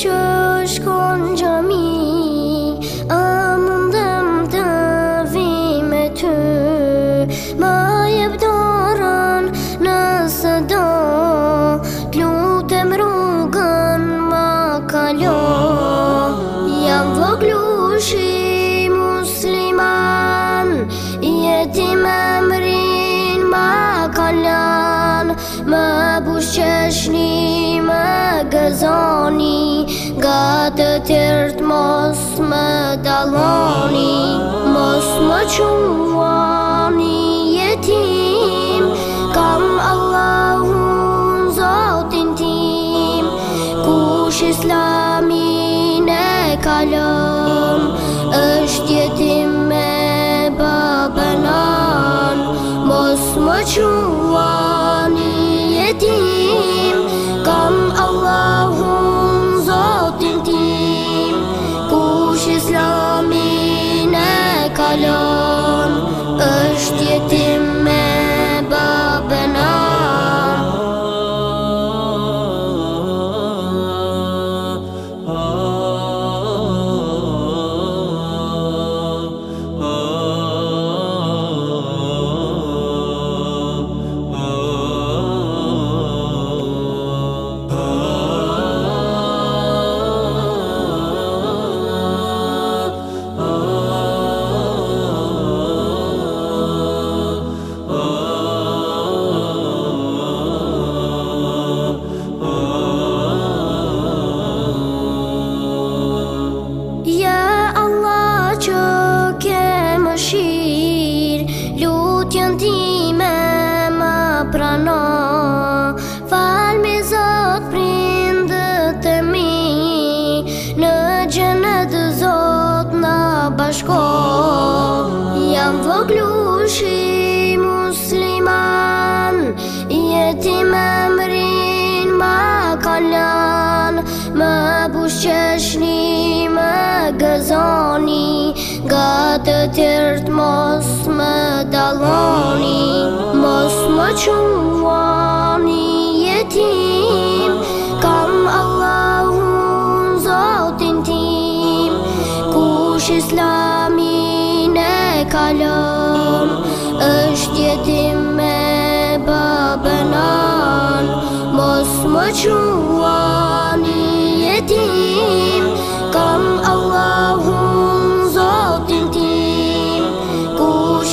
چشم Vëglu shi musliman Jeti me mërin, me kaljan Me bushqeshni, me gëzoni Gatë të tjertë, mos me daloni Mos me quan kalon është jetim me babenon mos më quaj prano Falmi zot prindët e mi Në gjenet zot në bashko Jam voglushi musliman Jeti me mrin ma kalan Më bushqeshni më gëzoni Gatë tërt mos mos më daloni suçum var Kam Allah'un zat intim Kuş İslamine kalam Öşt yetime Kam Allah'un zat intim Kuş